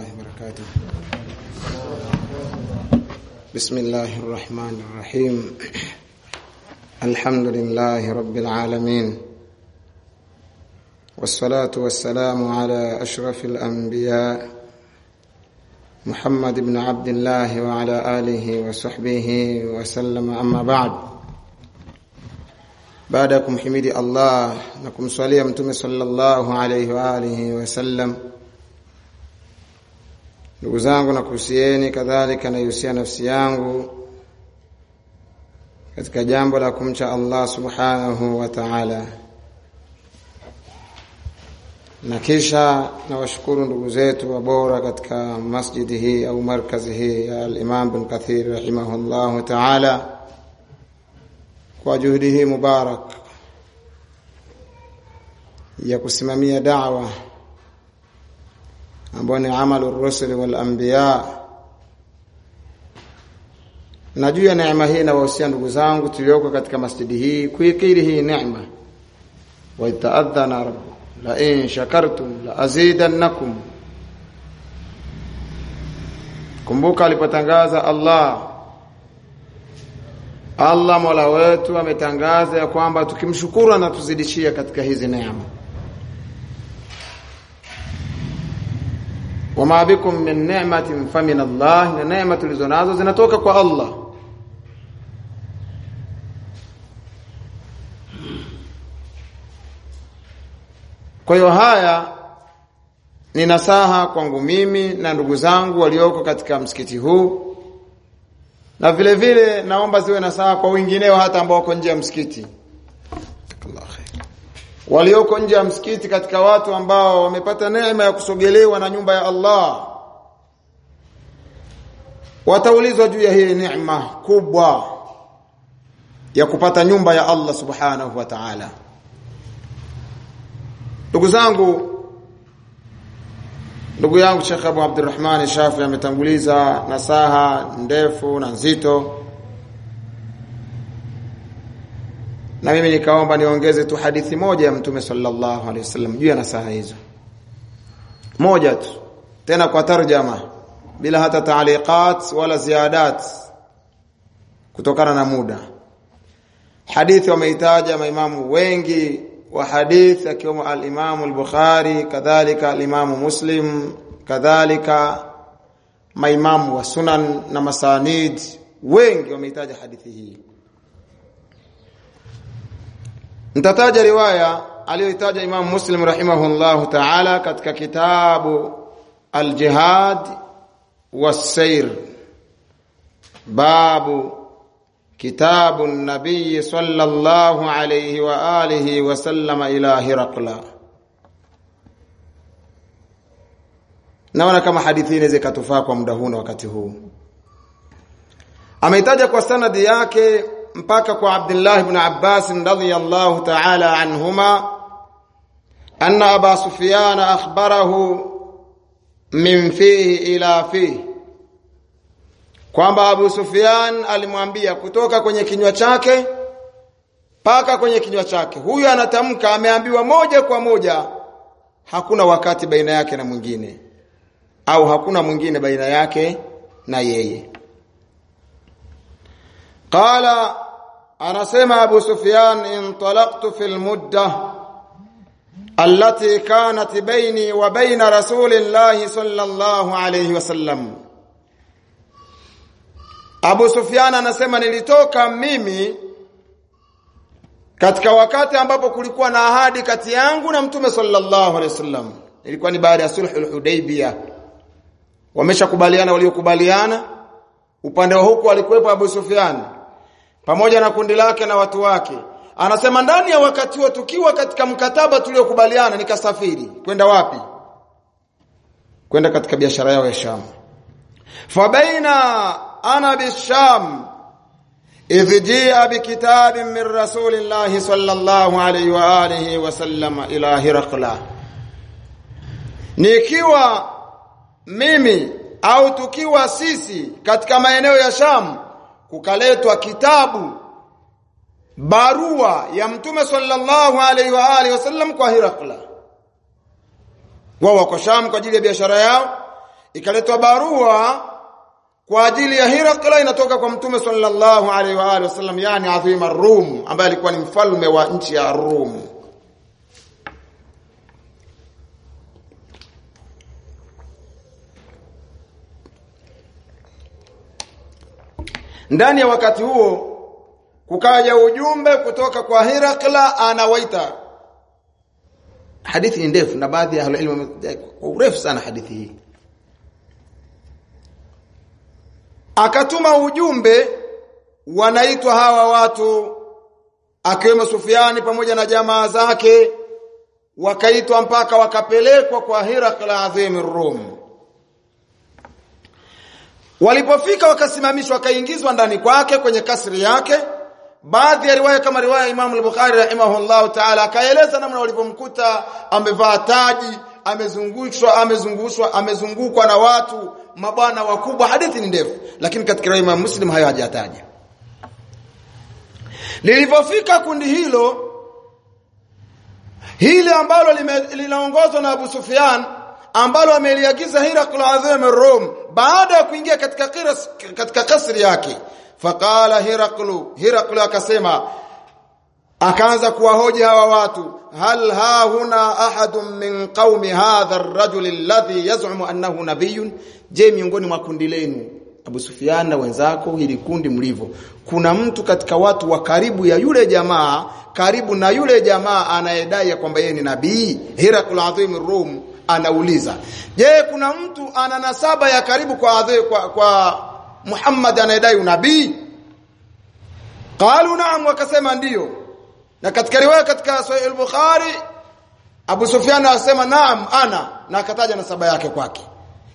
الله وبركاته. بسم الله الرحمن الرحيم. الحمد لله رب العالمين. والصلاة والسلام على أشرف الأنبياء محمد بن عبد الله وعلى آله وصحبه وسلم. أما بعد. baada ya kumhimidi Allah na kumswalia mtume sallallahu alayhi wa alihi ndugu zangu na kuhusieni kadhalika naihusia nafsi yangu katika jambo la kumcha Allah subhanahu wa ta'ala. Na kisha nawashukuru ndugu zetu wa bora katika masjidi hii au markazi hii ya al-Imam bin Kathir rahimahullahu ta'ala kwa juhudi hii mubarak ya kusimamia da'wa ambayo ni amalu rusuli wal anbiya. Na juu ya neema hii na wahusia ndugu zangu tulioko katika masjidi hii kuikiri hii neema. Wa itaadhana rabbu la in shakartum la azidannakum. Kumbuka alipotangaza Allah. Allah Mola wetu ametangaza ya kwamba tukimshukuru na tuzidishia katika hizi neema. Wama bikum min ni'matin famin Allah, na neema tulizonazo zinatoka kwa Allah. Kwa hiyo haya ni nasaha kwangu mimi na ndugu zangu walioko katika msikiti huu na vile vile naomba ziwe nasaha kwa wengineo hata ambao wako nje ya msikiti walioko nje ya msikiti katika watu ambao wamepata neema ya kusogelewa na nyumba ya Allah wataulizwa juu ya hii neema kubwa ya kupata nyumba ya Allah subhanahu wa ta'ala ndugu zangu Ndugu yangu Sheikh Abu Abdurrahman Shafi ametanguliza nasaha ndefu na nzito. Na mimi nikaomba niongeze tu hadithi moja ya Mtume sallallahu alaihi wasallam juu ya nasaha hizo. Moja tu. Tena kwa tarjama bila hata taaliqat wala ziadat kutokana na muda. Hadithi wameitaja maimamu wengi wa hadithi akiwemo al-Imam al-Bukhari kadhalika al-Imam Muslim kadhalika maimamu wa sunan na masanid wengi wamehitaja hadithi hii Nitataja riwaya aliyoitaja Imam Muslim rahimahullahu ta'ala katika kitabu Al-Jihad was-Sayr babu kitabu nabii sallallahu alayhi wa alihi wa sallama ila hiraqla Naona kama hadithi inaweza kwa muda huu na wakati huu. Ameitaja kwa sanadi yake mpaka kwa Abdullah ibn Abbas radhiyallahu ta'ala anhuma anna Aba Sufyan akhbarahu min fihi ila fihi kwamba Abu Sufyan alimwambia kutoka kwenye kinywa chake paka kwenye kinywa chake. Huyu anatamka ameambiwa moja kwa moja, hakuna wakati baina yake na mwingine, au hakuna mwingine baina yake na yeye. Qala, anasema Abu Sufyan, intalaqtu fil mudda allati kanat baini wa baina rasulillahi sallallahu alayhi wasallam Abu Sufyan anasema nilitoka mimi katika wakati ambapo kulikuwa na ahadi kati yangu na Mtume sallallahu alaihi wasallam. Ilikuwa ni baada ya sulhul Hudaybiyah. Wameshakubaliana waliokubaliana. Upande wa huku alikuwepo Abu Sufyan pamoja na kundi lake na watu wake. Anasema ndani ya wakati huo tukiwa katika mkataba tuliokubaliana nikasafiri. Kwenda wapi? Kwenda katika biashara yao ya Sham fabaina ana bisham idh jia bikitabin min rasulillahi sallallahu alayhi wa alihi wasallam ila hirqla. Nikiwa mimi au tukiwa sisi katika maeneo ya Sham kukaletwa kitabu barua ya mtume sallallahu alaihi wa alihi wasallam kwa Hirakla wao wako Sham kwa ajili ya biashara yao. Ikaletwa barua kwa ajili ya Hirakla inatoka kwa mtume sallallahu alaihi wa alihi wasallam yani adhima Rum ambaye alikuwa ni mfalme wa nchi ya Rum ndani ya wakati huo kukaja ujumbe kutoka kwa Hirakla anawaita. Hadithi ndefu na baadhi ya ilmu kwa urefu sana hadithi hii. Akatuma ujumbe wanaitwa hawa watu akiwemo Sufiani pamoja na jamaa zake wakaitwa mpaka wakapelekwa kwa Hirakla adhim Rum walipofika wakasimamishwa wakaingizwa ndani kwake kwenye kasri yake. Baadhi ya riwaya kama riwaya Imam al-Bukhari rahimahullahu ta'ala akaeleza namna walivyomkuta amevaa taji amezungushwa amezungushwa amezungukwa na watu mabwana wakubwa. Hadithi ni ndefu lakini katika riwaya Imam Muslim hayo hajataja. Lilipofika kundi hilo hili ambalo linaongozwa na Abu Sufyan ambalo ameliagiza Hirakul Azim Rum baada ya kuingia katika kiras, katika kasri yake faqala Hiraklu Hiraklu akasema akaanza kuwahoji hawa watu hal ha huna ahadun min qaumi hadha ar-rajul alladhi yaz'umu annahu nabiyyun? Je miongoni mwa kundi lenu Abu Sufyan na wenzako hili kundi mlivyo kuna mtu katika watu wa karibu ya yule jamaa karibu na yule jamaa anayedai kwamba yeye ni nabii? Hirakul Azim Rum anauliza je kuna mtu ana nasaba ya karibu kwa adhe, kwa, kwa Muhammad anayedai unabii? Qalu naam wakasema ndiyo na katika riwaya katika Sahih al-Bukhari Abu Sufyan anasema naam ana na akataja nasaba yake kwake.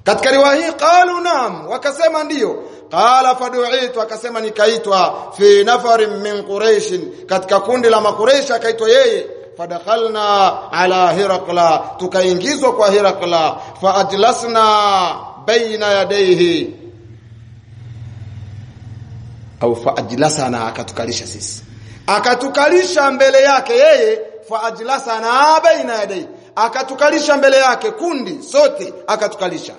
Katika riwaya hii qalu naam wakasema ndiyo qala fadu'itu akasema nikaitwa fi nafarin min quraish katika kundi la makureish akaitwa yeye fadakhalna ala hirakla tukaingizwa kwa hirakla faajlasna baina yadayhi. Au faajlasana akatukalisha sisi. Akatukalisha mbele yake yeye faajlasana baina yadayhi. Akatukalisha mbele yake kundi sote akatukalisha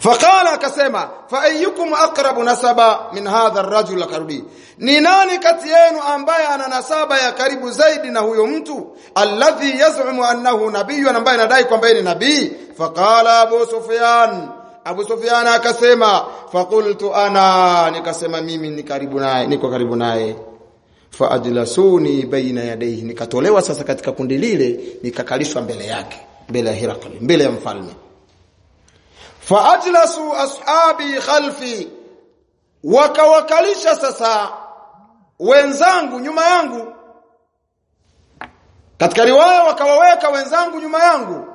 faqala akasema fa ayyukum aqrabu nasaba min hadha ar-rajul akarudi. Ni nani kati yenu ambaye ana nasaba ya karibu zaidi na huyo mtu? Alladhi yaz'umu annahu nabiyyun ambaye anadai kwamba ni nabii. Faqala abu sufyan. Abu sufyan akasema faqultu ana nikasema mimi ni karibu naye niko karibu naye. Fa ajlasuni baina yadayhi nikatolewa sasa katika kundi lile nikakalishwa mbele yake mbele ya Hirakli mbele ya mfalme faajlasu ashabi khalfi. Wakawakalisha sasa wenzangu nyuma yangu. Katika riwaya wakawaweka wenzangu nyuma yangu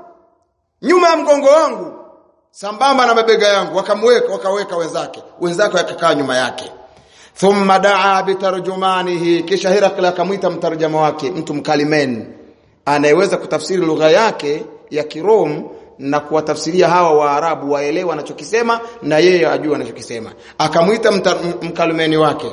nyuma ya mgongo wangu sambamba na mabega yangu. Wakamweka wakaweka wenzake wenzake wakakaa nyuma yake. Thumma daa bitarjumanihi kisha Herakle akamwita mtarjama wake mtu mkalimen anayeweza kutafsiri lugha yake ya Kirom na kuwatafsiria hawa Waarabu waelewa anachokisema na yeye ajue anachokisema. Akamwita mkalimeni wake.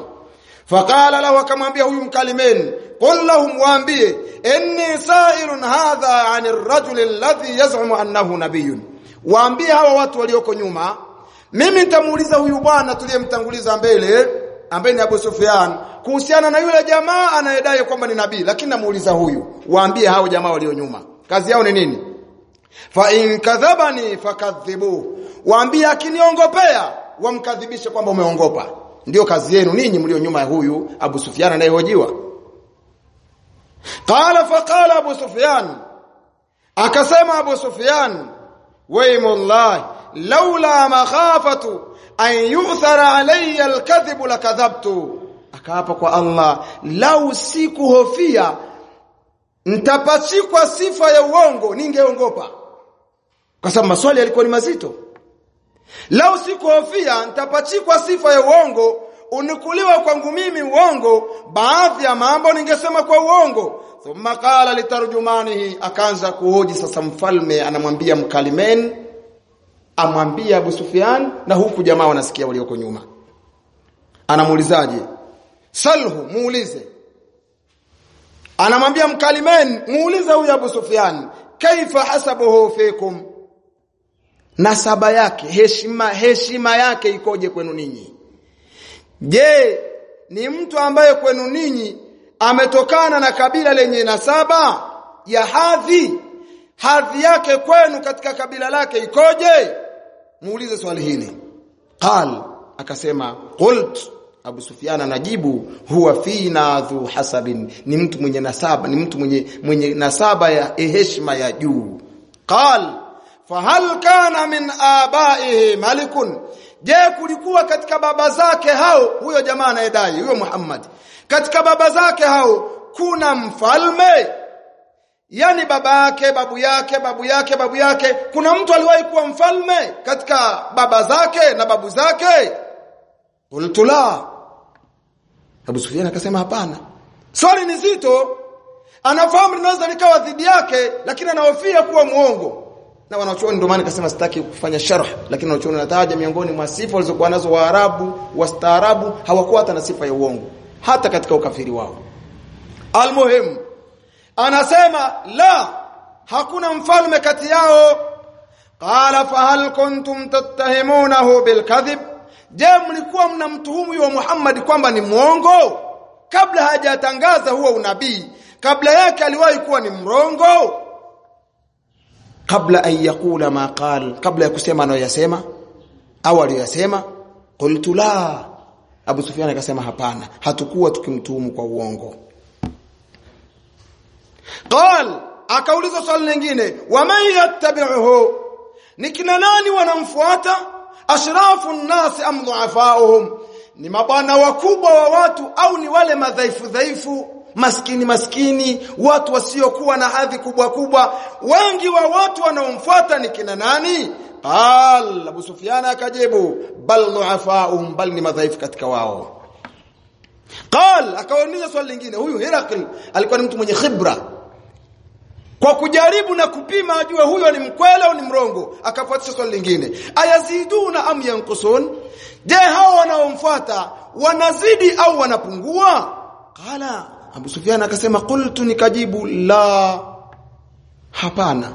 Faqala lahu akamwambia huyu mkalimeni. Qul lahum waambie inni sa'ilun hadha 'anir rajuli alladhi yaz'umu annahu nabiyyun. Waambie hawa watu walioko nyuma mimi nitamuuliza huyu bwana tuliyemtanguliza mbele ambaye ni Abu Sufyan kuhusiana na yule jamaa anayedai kwamba ni nabii lakini namuuliza huyu. Waambie hao jamaa walio nyuma. Kazi yao ni nini fa in kadhabani fakadhibu. Waambie akiniongopea wamkadhibishe kwamba umeongopa. Ndio kazi yenu ninyi mlio nyuma ya huyu Abu Sufyan anayehojiwa. Qala faqala Abu Sufyan. Akasema Abu Sufyan waymullahi laula makhafatu an yu'thara alayya alkadhibu lakadhabtu. Akaapa kwa Allah lau sikuhofia ntapachikwa sifa ya uongo ningeongopa kwa sababu maswali yalikuwa ni mazito. Lau sikuhofia nitapachikwa sifa ya uongo unikuliwa kwangu mimi uongo baadhi ya mambo ningesema kwa uongo. Thumma qala litarjumanihi akaanza kuhoji sasa mfalme anamwambia mkalimen amwambia Abu Sufyan na huku jamaa wanasikia walioko nyuma. Anamuulizaje? Salhu muulize. Anamwambia mkalimen muulize huyu Abu Sufyan kaifa hasabuhu fikum nasaba yake heshima heshima yake ikoje kwenu ninyi? Je ni mtu ambaye kwenu ninyi ametokana na kabila lenye nasaba ya hadhi. Hadhi yake kwenu katika kabila lake ikoje? Muulize swali hili. Qal akasema qult. Abu Sufyan anajibu huwa fina dhu hasabin. Ni mtu mwenye nasaba ni mtu mwenye mwenye nasaba ya heshima ya juu. Qal fahal kana min abaihi malikun. Je kulikuwa katika baba zake hao huyo jamaa anayedai huyo Muhammad katika baba zake hao kuna mfalme? Yani baba yake babu yake babu yake babu yake kuna mtu aliwahi kuwa mfalme katika baba zake na babu zake? Qultu la. Abu Sufyan akasema hapana. Swali ni zito. Anafahamu linaweza likawa dhidi yake lakini anahofia kuwa muongo na wanachuoni ndio maana nikasema sitaki kufanya sharh lakini wanachuoni nataja miongoni mwa sifa walizokuwa nazo Waarabu wastaarabu hawakuwa hata na sifa ya uongo hata katika ukafiri wao. Almuhim anasema la hakuna mfalme kati yao. Qala fahal kuntum tattahimunahu bilkadhib je mlikuwa mnamtuhumu yule Muhammad kwamba ni mwongo? Kabla hajatangaza huo unabii kabla yake aliwahi kuwa ni mrongo kabla an ma qal kabla ya kusema anayoyasema au aliyosema qultu la. Abu Sufyan akasema hapana hatukuwa tukimtuhumu kwa uongo. Qal akauliza swali lingine waman yattabi'uhu? Ni kina nani wanamfuata? Ashrafu nnas am dhuafauhum ni mabwana wakubwa wa watu au ni wale madhaifu dhaifu maskini maskini watu wasiokuwa na hadhi kubwa kubwa. Wengi wa watu wanaomfuata ni kina nani? Qal Abu Sufyan akajibu bal du'afaum bal ni madhaifu katika wao. Qal akauliza swali lingine huyu Herakl alikuwa ni mtu mwenye khibra? Kwa kujaribu na kupima ajue huyo ni mkweli au ni mrongo akafuatisha swali lingine ayaziduna am yanqusun? Je hao wanaomfuata wanazidi au wanapungua qala Abu Sufyan akasema qultu nikajibu la. Hapana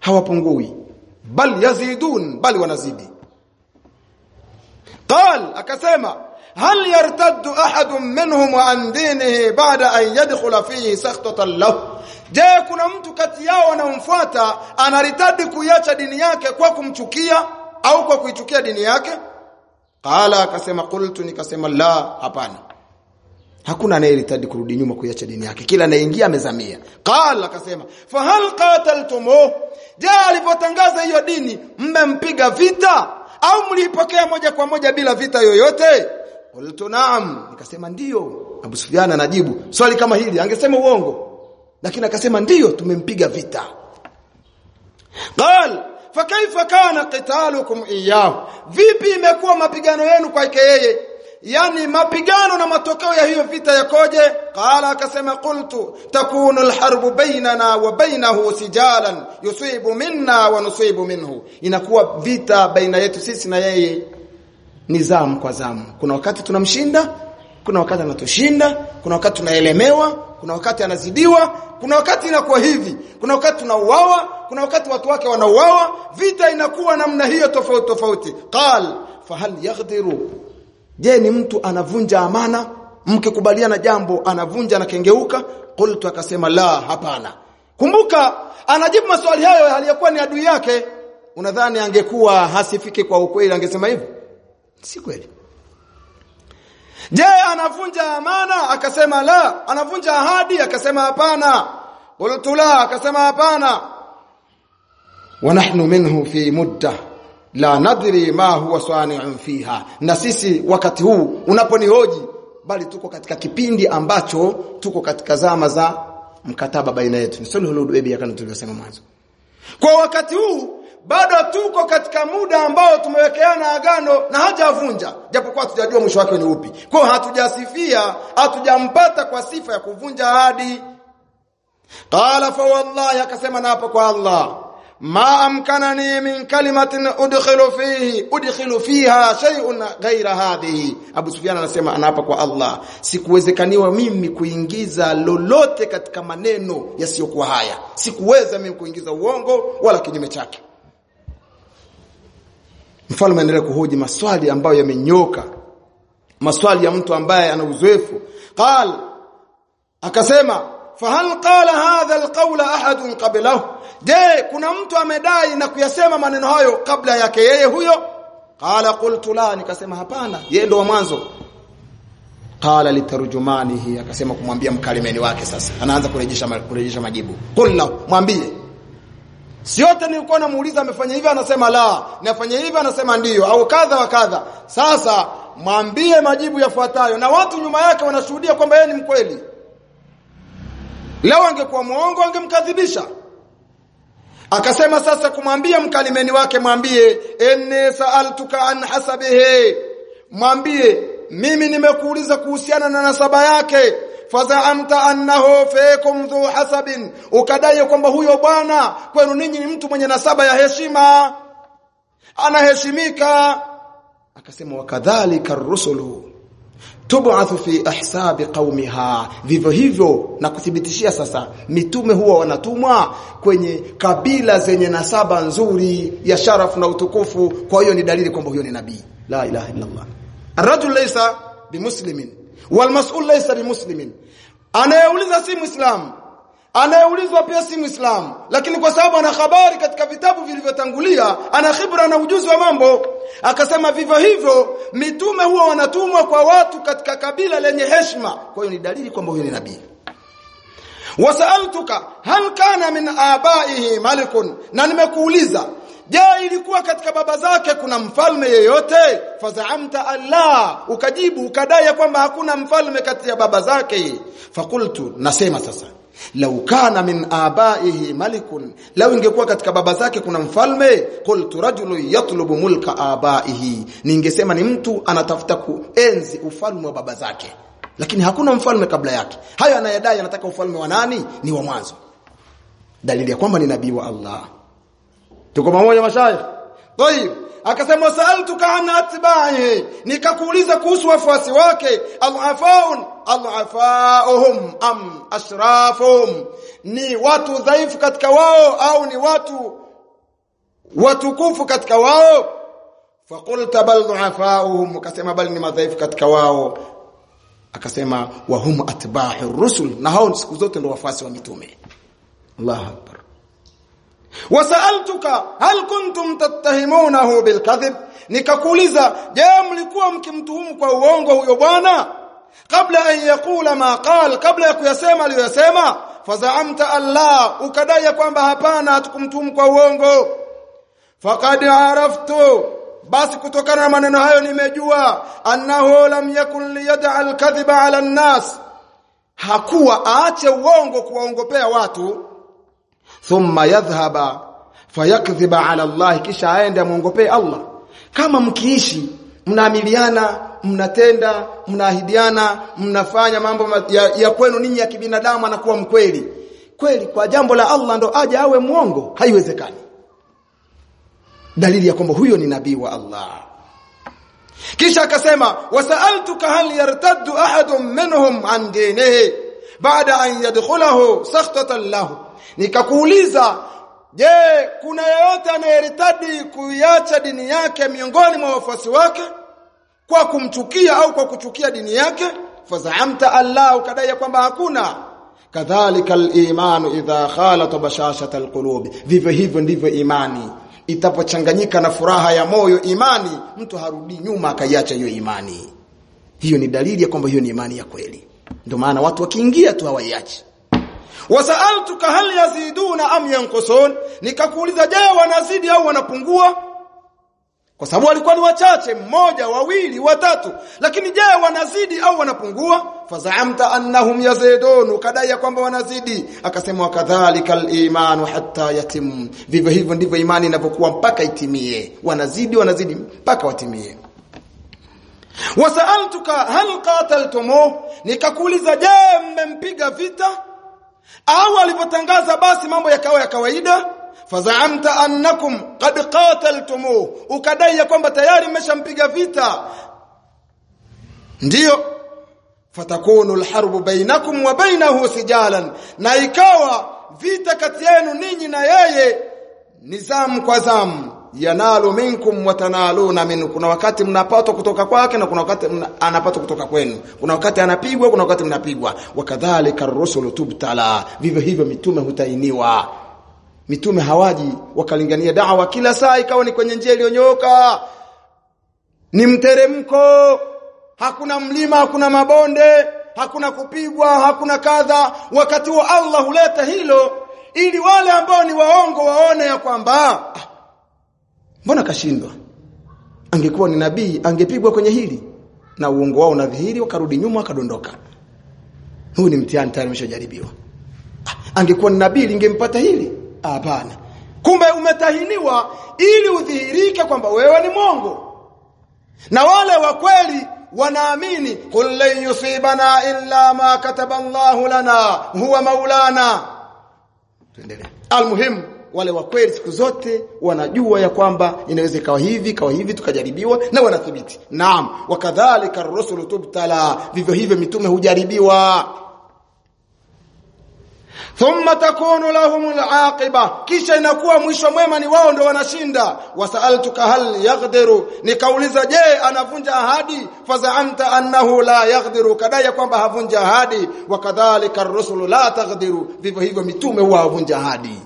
hawapungui. Bal yazidun bali wanazidi. Qal akasema hal yartaddu ahadun minhum an dinihi ba'da an yadkhula fihi sakhtatan lahu? Je kuna mtu kati yao anamfuata anaritadi kuiacha dini yake kwa kumchukia au kwa kuichukia dini yake? Qala akasema qultu nikasema la hapana hakuna anayeritadi kurudi nyuma kuiacha dini yake. Kila anayeingia amezamia. Qala akasema fa hal qataltumuh je alipotangaza hiyo dini mmempiga vita? Au mliipokea moja kwa moja bila vita yoyote? Qultu naam. Nikasema ndiyo Abu Sufyan anajibu swali kama hili. Angesema uongo. Lakini akasema ndiyo tumempiga vita. Qal fakaifa kana qitalukum iyyahu? Vipi imekuwa mapigano yenu kwake yeye yani mapigano na matokeo ya hiyo vita yakoje? Qala akasema qultu takunu alharbu bainana wa bainahu sijalan yusibu minna wa nusibu minhu. Inakuwa vita baina yetu sisi na yeye. Ni zamu kwa zamu. Kuna wakati tunamshinda kuna wakati anatushinda kuna wakati tunaelemewa kuna wakati anazidiwa kuna wakati inakuwa hivi kuna wakati tunauawa kuna wakati watu wake wanauawa. Vita inakuwa namna hiyo tofauti tofauti. Qal fahal yaghdiru je ni mtu anavunja amana mkikubaliana jambo anavunja na kengeuka qultu akasema la hapana kumbuka anajibu maswali hayo aliyokuwa ni adui yake unadhani angekuwa hasifiki kwa ukweli angesema hivyo si kweli Je, anavunja amana? Akasema la. Anavunja ahadi? Akasema hapana. Qultu la, akasema hapana. Wa nahnu minhu fi mudda la nadri ma huwa sani'un fiha. Na sisi wakati huu unaponihoji bali tuko katika kipindi ambacho tuko katika zama za mkataba baina yetu. Ni sulhul hudaybiyah kama tulivyosema mwanzo. Kwa wakati huu bado tuko katika muda ambao tumewekeana agano na hajavunja japokuwa hatujajua mwisho wake ni upi kwa hatujasifia hatujampata kwa sifa ya kuvunja ahadi qala fa wallahi akasema na hapo kwa Allah ma amkanani min kalimatin udkhilu fihi udkhilu fiha shay'un ghaira hadhihi Abu Sufyan anasema anaapa kwa Allah. Sikuwezekaniwa mimi kuingiza lolote katika maneno yasiyokuwa haya. Sikuweza mimi kuingiza uongo wala kinyume chake. Mfalme anaendelea kuhoji maswali ambayo yamenyoka. Maswali ya mtu ambaye ana uzoefu. Qal akasema fahal qala hadha alqawla ahadun qablahu? Je kuna mtu amedai na kuyasema maneno hayo kabla yake yeye huyo? Qala qultu la nikasema hapana yeye ndo mwanzo. Qala litarjumanihi akasema kumwambia mkalimeni wake sasa. Anaanza kurejesha kurejesha majibu. Qul mwambie. Siote nilikuwa namuuliza amefanya hivi anasema la, nafanya hivi anasema ndiyo au kadha wa kadha. Sasa mwambie majibu yafuatayo. Na watu nyuma yake wanashuhudia kwamba yeye ni mkweli. Leo angekuwa muongo angemkadhibisha. Akasema sasa kumwambia mkalimeni wake mwambie inni sa'altuka an hasabihi. Mwambie mimi nimekuuliza kuhusiana na nasaba yake. Fazaamta annahu fikum dhu hasabin. Ukadai kwamba huyo bwana kwenu ninyi ni mtu mwenye nasaba ya heshima. Anaheshimika. Akasema wakadhalika rusulu tub'athu fi ahsabi qaumiha vivyo hivyo na kuthibitishia sasa mitume huwa wanatumwa kwenye kabila zenye nasaba nzuri ya sharafu na utukufu. Kwa hiyo ni dalili kwamba huyo ni nabii. La ilaha illa allah arrajul laysa bimuslimin. Walmas'ul laysa bimuslimin. Anayeuliza si muislamu anayeulizwa pia si muislamu lakini kwa sababu ana habari katika vitabu vilivyotangulia ana khibra na ujuzi wa mambo. Akasema vivyo hivyo mitume huwa wanatumwa kwa watu katika kabila lenye heshima. Kwa hiyo ni dalili kwamba huyo ni nabii. Wasaltuka hal kana min abaihi malikun? Na nimekuuliza je ilikuwa katika baba zake kuna mfalme yeyote? Fazaamta allah ukajibu ukadai kwamba hakuna mfalme kati ya baba zake. Fakultu nasema sasa lau kana min abaihi malikun, lau ingekuwa katika baba zake kuna mfalme. kultu rajulun yatlubu mulka abaihi, ningesema ni mtu anatafuta kuenzi ufalme wa baba zake, lakini hakuna mfalme kabla yake. Hayo anayadai anataka ufalme wa nani? Ni wa mwanzo, dalili ya kwamba ni nabii wa Allah. Tuko pamoja mashaikh? Tayib, akasema saaltuka an atba'i. Nikakuuliza kuhusu wafuasi wake al-afaun al-afauhum am ashrafuhum ni watu dhaifu katika wao au ni watu watukufu katika wao? Faqulta bal du'afauhum akasema bali ni madhaifu katika wao. Akasema wa hum rusul. Na hao siku zote ndio wafuasi wa mitume. Allah wasaltuka hal kuntum tattahimunahu bilkadhib? Nikakuuliza je mlikuwa mkimtuhumu kwa uongo huyo bwana? Kabla an yakula ma qal kabla ya kuyasema aliyosema fazaamta allah ukadai kwamba hapana hatukumtuhumu kwa uongo. Faqad araftu basi kutokana na maneno hayo nimejua annahu lam yakun liyad'a alkadhiba ala an-nas. Hakuwa aache uongo kuwaongopea watu thumma yadhhaba fayakdhiba ala Allah kisha aende amuongopee Allah. Kama mkiishi mnaamiliana mnatenda mnaahidiana mnafanya mambo ya, ya kwenu ninyi ya kibinadamu anakuwa mkweli. Kweli kwa jambo la Allah ndo aje awe mwongo haiwezekani. Dalili ya kwamba huyo ni nabii wa Allah. Kisha akasema wasaltuka hal yartaddu ahadun minhum an dinihi baada an yadkhulahu sakhtatan lahu. Nikakuuliza je kuna yeyote anayeritadi kuiacha dini yake miongoni mwa wafuasi wake? Kwa kumchukia au kwa kuchukia dini yake? Fazaamta Allah ukadai kwamba hakuna. Kadhalika al-imanu idha khalata bashashata al-qulub vivyo hivyo ndivyo imani. Itapochanganyika na furaha ya moyo imani mtu harudi nyuma akaiacha hiyo imani. Hiyo ni dalili ya kwamba hiyo ni imani ya kweli ndio maana watu wakiingia tu hawaiachi. Wasaltuka hal yaziduna am yanqusun? Nikakuuliza je wanazidi au wanapungua? Kwa sababu walikuwa ni wachache mmoja wawili watatu. Lakini je wanazidi au wanapungua? Fazaamta annahum yazidun kadai kwamba wanazidi. Akasema wakadhalika aliman hatta yatim. Vivyo hivyo ndivyo imani inavyokuwa mpaka itimie. Wanazidi wanazidi mpaka watimie wasaltuka hal qataltumuh nikakuuliza je mmempiga vita? Au alipotangaza basi mambo yakawa ya kawaida. Fazaamta annakum qad qataltumuh ukadai kwamba tayari mmeshampiga vita. Ndiyo. Fatakunu alharbu bainakum wa bainahu sijalan na ikawa vita kati yenu ninyi na yeye ni zamu kwa zamu yanalu minkum watanaluna minhu. Kuna wakati mnapatwa kutoka kwake na kuna wakati mna, anapatwa kutoka kwenu. Kuna wakati anapigwa kuna wakati mnapigwa. Wakadhalika ar-rusulu tubtala. Vivyo hivyo mitume hutainiwa. Mitume hawaji wakalingania dawa. Kila saa ikawa ni kwenye njia iliyonyoka. Ni mteremko. Hakuna mlima hakuna mabonde hakuna kupigwa hakuna kadha. Wakati wa Allah huleta hilo ili wale ambao ni waongo waone ya kwamba mbona kashindwa? Angekuwa ni nabii angepigwa kwenye hili. Na uongo wao unadhihiri wakarudi nyuma wakadondoka. Huu ni mtihani tayari umeshajaribiwa. Ah, angekuwa ni nabii lingempata hili? Hapana. Kumbe umetahiniwa ili udhihirike kwamba wewe ni mwongo. Na wale wa kweli wanaamini qul lan yusibana illa ma kataba Allahu lana huwa maulana. Tuendelee. Almuhim wale wa kweli siku zote wanajua ya kwamba inaweza ikawa hivi ikawa hivi tukajaribiwa na wanathibiti. Naam wakadhalika ar-rusulu tubtala vivyo hivyo mitume hujaribiwa. Thumma takunu lahum al-aqiba kisha inakuwa mwisho mwema ni wao ndo wanashinda. Wasaltuka hal yaghdiru nikauliza je anavunja ahadi? Fazaamta annahu la yaghdiru kadai kwamba havunja ahadi. Wakadhalika ar-rusulu la taghdiru vivyo hivyo mitume huwa havunja ahadi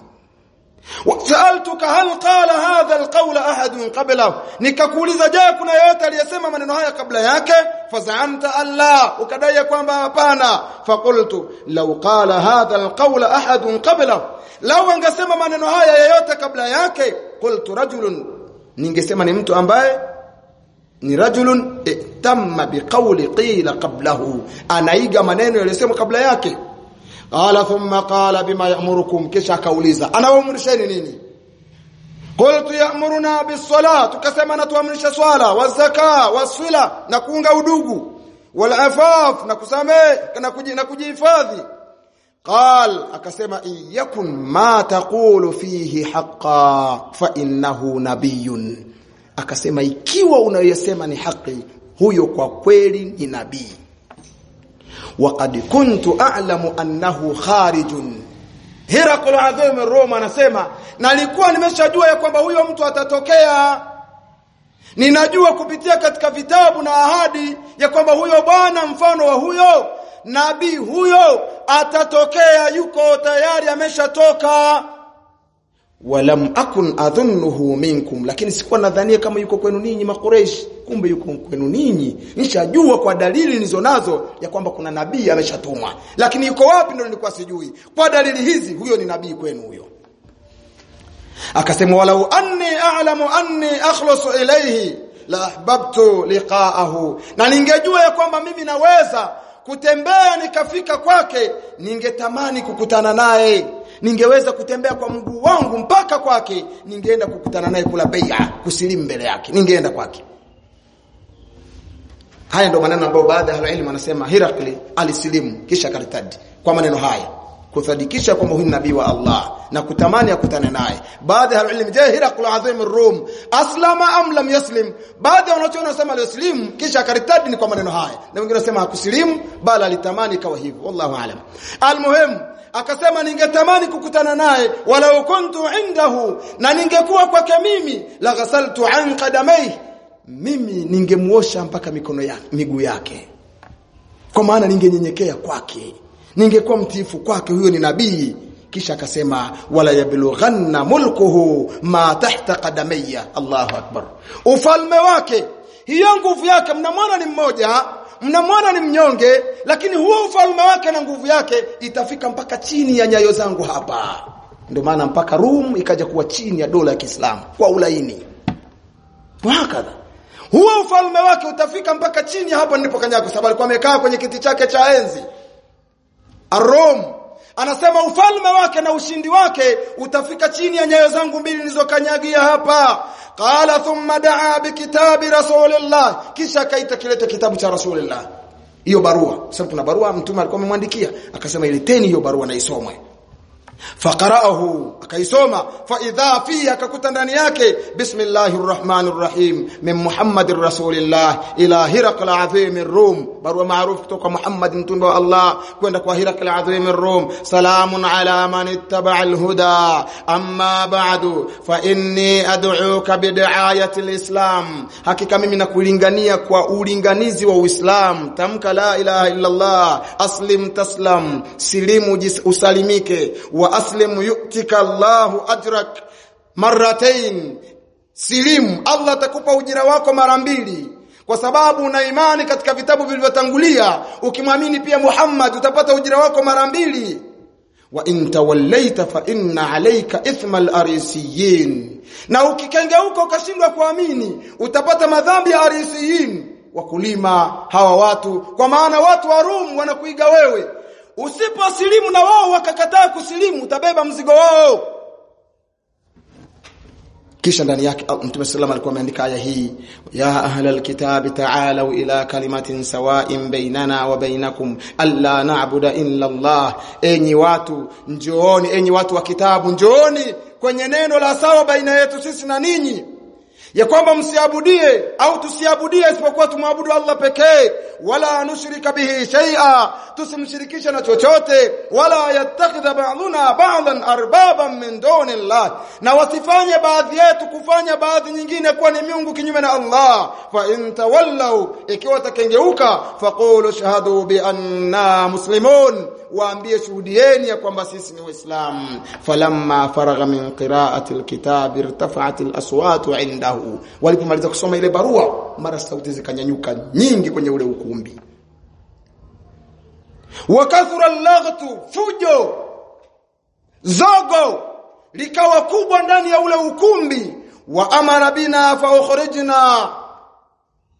Saaltuka hal qala hadha alqawla ahadun qablahu nikakuuliza je kuna yeyote aliyesema maneno haya kabla yake? Fazaamta alla ukadai kwamba hapana. Faqultu law qala hadha alqawla ahadun qablahu law angesema maneno haya yeyote kabla yake qultu rajulun. Ningesema ni mtu ambaye ni rajulun tamma biqawli qila qablahu. Anaiga maneno yaliyosema kabla yake qala thumma qala bima ya'murukum? Kisha akauliza anawaamrisheni nini? Qultu ya'muruna bis-salat. Tukasema anatuamrisha swala wa zaka wa na kuunga udugu wal afaf na kusamehe na kuji, na kujihifadhi. Qal akasema iyakun ma taqulu fihi haqqan fa innahu nabiyyun. Akasema ikiwa unayosema ni haki huyo kwa kweli ni nabii waqad kuntu a'lamu annahu kharijun. Herakl adhim Roma anasema nalikuwa nimeshajua ya kwamba huyo mtu atatokea. Ninajua kupitia katika vitabu na ahadi ya kwamba huyo bwana mfano wa huyo nabii huyo atatokea. Yuko tayari ameshatoka walam akun adhunnuhu minkum. Lakini sikuwa nadhania kama yuko kwenu ninyi makureishi kumbe yuko kwenu ninyi. Nishajua kwa dalili nilizonazo ya kwamba kuna nabii ameshatumwa lakini yuko wapi ndio nilikuwa sijui. Kwa dalili hizi huyo ni nabii kwenu huyo. Akasema walau anni a'lamu anni akhlasu ilayhi la ahbabtu liqa'ahu. Na ningejua ya kwamba mimi naweza kutembea nikafika kwake ningetamani kukutana naye ningeweza kutembea kwa mguu wangu mpaka kwake ningeenda kukutana naye kula bai'a kusilimu mbele yake. Ningeenda kwake. Haya ndo maneno ambayo baadhi ya ilmu wanasema Hirakli alisilimu kisha karitadi kwa maneno haya kuthadikisha kwamba huyu nabii wa Allah na kutamani akutane naye. Baadhi ya ilmu je Hirakli azim rum aslama am lam yaslim? Baadhi wanachoona wanasema alislimu kisha karitadi ni kwa maneno haya. Na wengine wanasema hakusilimu bali alitamani kawa hivyo. Wallahu alam. Almuhim akasema ningetamani kukutana naye walau kuntu indahu na ningekuwa kwake mimi la ghasaltu an qadamai mimi ningemuosha mpaka mikono ya miguu yake. Kwa maana ningenyenyekea kwake ningekuwa mtiifu kwake huyo ni nabii. Kisha akasema wala yablughanna mulkuhu ma tahta qadamaya Allahu akbar. Ufalme wake hiyo nguvu yake mnamwona ni mmoja mnamwona ni mnyonge lakini huo ufalme wake na nguvu yake itafika mpaka chini ya nyayo zangu hapa. Ndio maana mpaka Rum ikaja kuwa chini ya dola ya Kiislamu kwa ulaini. Wakadha huo ufalme wake utafika mpaka chini hapa nilipokanyaga sababu alikuwa amekaa kwenye kiti chake cha enzi. Rom anasema ufalme wake na ushindi wake utafika chini ya nyayo zangu mbili nilizokanyagia hapa. Qala thumma daa bikitabi rasulillah. Kisha akaita kilete kitabu cha rasulillah. Hiyo barua sababu kuna barua mtume alikuwa amemwandikia. Akasema ileteni hiyo barua na isomwe faqara'ahu akaisoma. Fa idha fi akakuta ndani yake bismillahir rahmanir rahim min muhammadir rasulillah ila hiraqal azim rum. Barua maarufu kutoka muhammad mtume wa allah kwenda kwa hiraqal azim rum. Salamun ala man ittaba'a alhuda. Amma ba'du fa inni ad'uka bid'ayati alislam. Hakika mimi nakulingania kwa ulinganizi wa uislam. Tamka la ilaha illa allah aslim taslam silimu usalimike. Wa aslim yu'tika Allahu ajrak marratain. Silimu Allah atakupa ujira wako mara mbili. Kwa sababu una imani katika vitabu vilivyotangulia ukimwamini pia Muhammad utapata ujira wako mara mbili. Wa in tawallaita fa inna alayka ithma al-arisiyin na ukikengeuka ukashindwa kuamini utapata madhambi ya arisiyin. Wakulima hawa watu kwa maana watu wa Rum wanakuiga wewe usiposilimu na wao wakakataa kusilimu utabeba mzigo wao. Kisha ndani yake Mtume sallam alikuwa ameandika aya hii ya ahla kitabi ta'alu ila kalimatin sawa'in bainana wa bainakum alla na'budu illa Allah. Enyi watu njooni enyi watu wa kitabu njooni kwenye neno la sawa baina yetu sisi na ninyi. Ya kwamba msiabudie au tusiabudie isipokuwa tumwabudu Allah pekee wala nushrika bihi shay'a tusimshirikisha na chochote wala yattakhidha ba'duna ba'dan arbaban min dunillah. Na wasifanye baadhi yetu kufanya baadhi nyingine kuwa ni miungu kinyume na Allah. Fa in tawallau ikiwa takengeuka faqulu shahadu bi anna muslimun waambie shuhudieni ya kwamba sisi ni waislamu. Falamma faragha min qira'ati alkitab irtafa'at alaswat 'indahu. Walipomaliza kusoma ile barua mara sauti zikanyanyuka nyingi kwenye ule ukumbi wakathura laghtu fujo zogo likawa kubwa ndani ya ule ukumbi. Wa amara bina fa ukhrijna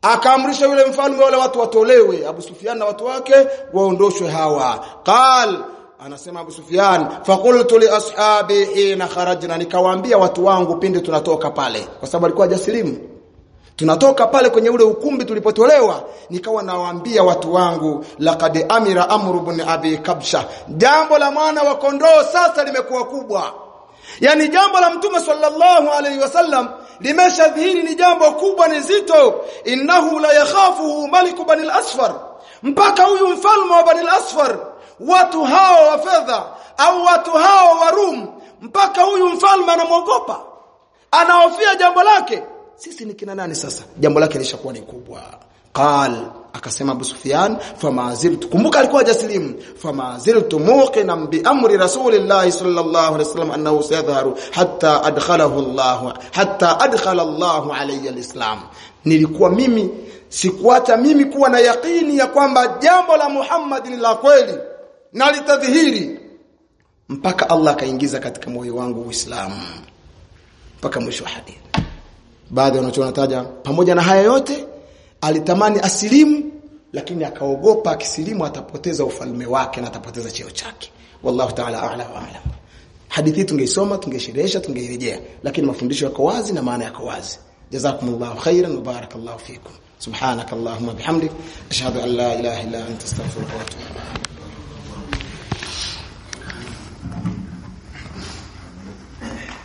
akaamrisha yule mfalme wale watu watolewe. Abu Sufyan na watu wake waondoshwe hawa. Qal anasema Abu Sufyan faqultu li ashabi hina kharajna nikawaambia watu wangu pindi tunatoka pale. Kwa sababu alikuwa hajasilimu tunatoka pale kwenye ule ukumbi tulipotolewa nikawa nawaambia watu wangu laqad amira amru ibn abi kabsha. Jambo la mwana wa kondoo sasa limekuwa kubwa. Yani jambo la mtume sallallahu alaihi wasallam limeshadhihiri ni jambo kubwa ni zito. Innahu la yakhafuhu maliku bani asfar. Mpaka huyu mfalme wa bani asfar. Watu hao wa fedha au watu hao wa rum mpaka huyu mfalme anamwogopa. Anahofia jambo lake sisi ni kina nani sasa? Jambo lake lishakuwa ni kubwa. Qal akasema Abu Sufyan fama ziltu kumbuka alikuwa hajasilimu. Famaziltu muqinan bi amri rasulillahi sallallahu alaihi wasallam annahu sayadhharu hatta adkhalahu Allah hatta adkhala Allah alayya alislam. Nilikuwa mimi sikuacha mimi kuwa na yaqini ya kwamba jambo la Muhammad ni la kweli na litadhihiri. Mpaka Allah akaingiza katika moyo wangu Uislamu. Mpaka mwisho wa hadithi baadhi wanachotaja pamoja na haya yote alitamani asilimu lakini akaogopa akisilimu atapoteza ufalme wake na atapoteza cheo chake. Wallahu ta'ala a'la wa a'lam. Hadithi tungeisoma tungesherehesha tungeirejea. Lakini mafundisho yako wazi na maana yako wazi. Jazakumullahu khairan wa barakallahu fikum. Subhanakallahumma bihamdik. Ashhadu an la ilaha illa anta astaghfiruka wa atubu